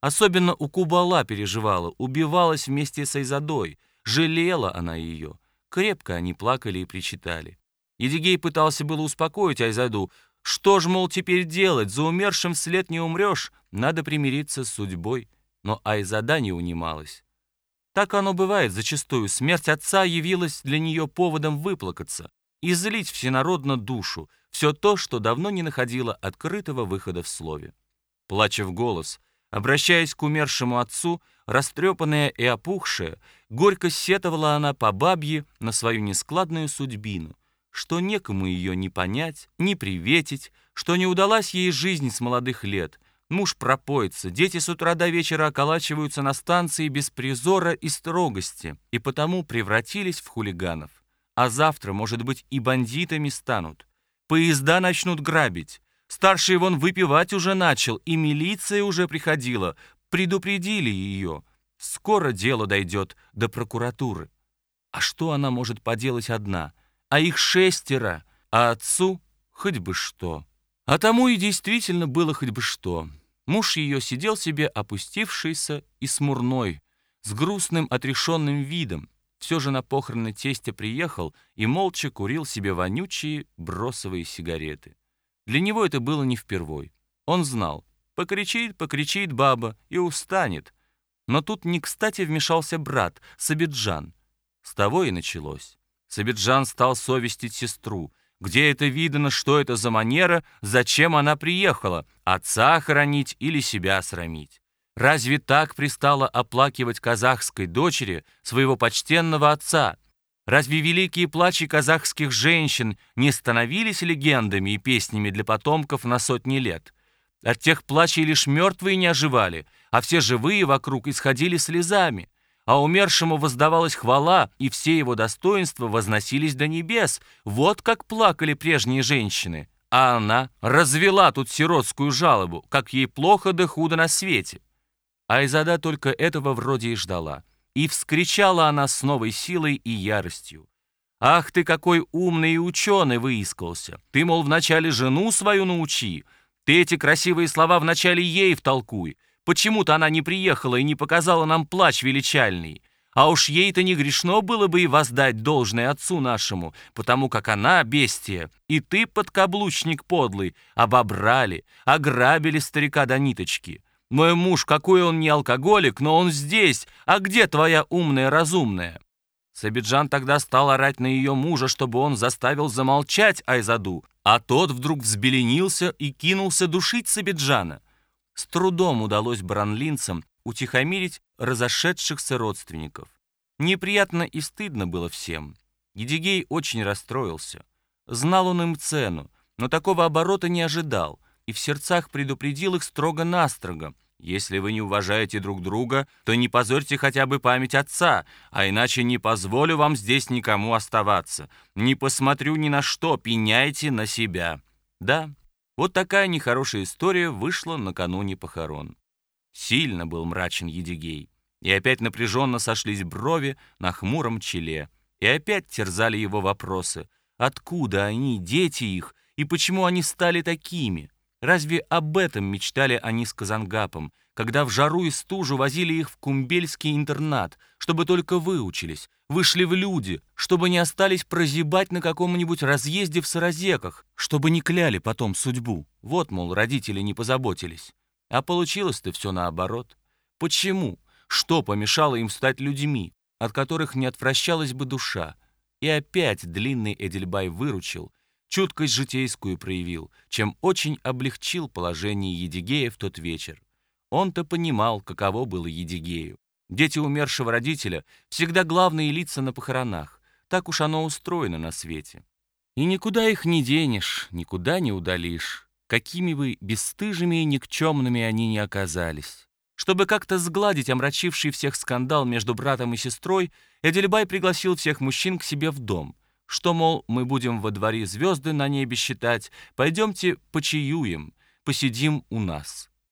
Особенно у Кубала переживала, убивалась вместе с Айзадой, жалела она ее. Крепко они плакали и причитали. Едигей пытался было успокоить Айзаду. Что ж, мол, теперь делать? За умершим вслед не умрешь. Надо примириться с судьбой. Но Айзада не унималась. Так оно бывает зачастую. Смерть отца явилась для нее поводом выплакаться и злить всенародно душу, все то, что давно не находило открытого выхода в слове. Плача в голос, обращаясь к умершему отцу, растрепанная и опухшая, горько сетовала она по бабье на свою нескладную судьбину, что некому ее ни понять, ни приветить, что не удалась ей жизнь с молодых лет — Муж пропоится, дети с утра до вечера околачиваются на станции без призора и строгости, и потому превратились в хулиганов. А завтра, может быть, и бандитами станут. Поезда начнут грабить. Старший вон выпивать уже начал, и милиция уже приходила. Предупредили ее. Скоро дело дойдет до прокуратуры. А что она может поделать одна? А их шестеро, а отцу хоть бы что. А тому и действительно было хоть бы что. Муж ее сидел себе опустившийся и смурной, с грустным отрешенным видом. Все же на похороны тестя приехал и молча курил себе вонючие бросовые сигареты. Для него это было не впервой. Он знал, покричит, покричит баба и устанет. Но тут не кстати вмешался брат, Сабиджан. С того и началось. Сабиджан стал совестить сестру, где это видно, что это за манера, зачем она приехала, отца хоронить или себя срамить? Разве так пристало оплакивать казахской дочери своего почтенного отца? Разве великие плачи казахских женщин не становились легендами и песнями для потомков на сотни лет? От тех плачей лишь мертвые не оживали, а все живые вокруг исходили слезами а умершему воздавалась хвала, и все его достоинства возносились до небес. Вот как плакали прежние женщины. А она развела тут сиротскую жалобу, как ей плохо да худо на свете. Айзада только этого вроде и ждала. И вскричала она с новой силой и яростью. «Ах ты какой умный и ученый выискался! Ты, мол, вначале жену свою научи, ты эти красивые слова вначале ей втолкуй, Почему-то она не приехала и не показала нам плач величальный. А уж ей-то не грешно было бы и воздать должное отцу нашему, потому как она бестия, и ты, подкаблучник подлый, обобрали, ограбили старика до ниточки. Мой муж, какой он не алкоголик, но он здесь, а где твоя умная разумная?» Сабиджан тогда стал орать на ее мужа, чтобы он заставил замолчать Айзаду, а тот вдруг взбеленился и кинулся душить Сабиджана. С трудом удалось бранлинцам утихомирить разошедшихся родственников. Неприятно и стыдно было всем. Едигей очень расстроился. Знал он им цену, но такого оборота не ожидал и в сердцах предупредил их строго-настрого. «Если вы не уважаете друг друга, то не позорьте хотя бы память отца, а иначе не позволю вам здесь никому оставаться. Не посмотрю ни на что, пеняйте на себя». Да, вот такая нехорошая история вышла накануне похорон. Сильно был мрачен Едигей, и опять напряженно сошлись брови на хмуром челе, и опять терзали его вопросы. Откуда они, дети их, и почему они стали такими? Разве об этом мечтали они с Казангапом, когда в жару и стужу возили их в кумбельский интернат, чтобы только выучились, вышли в люди, чтобы не остались прозябать на каком-нибудь разъезде в Саразеках, чтобы не кляли потом судьбу. Вот, мол, родители не позаботились. А получилось-то все наоборот. Почему? Что помешало им стать людьми, от которых не отвращалась бы душа? И опять длинный Эдельбай выручил, чуткость житейскую проявил, чем очень облегчил положение Едигея в тот вечер. Он-то понимал, каково было Едигею. Дети умершего родителя всегда главные лица на похоронах. Так уж оно устроено на свете. И никуда их не денешь, никуда не удалишь, какими бы бесстыжими и никчемными они ни оказались. Чтобы как-то сгладить омрачивший всех скандал между братом и сестрой, Эдельбай пригласил всех мужчин к себе в дом. Что, мол, мы будем во дворе звезды на небе считать, пойдемте почаюем, посидим у нас.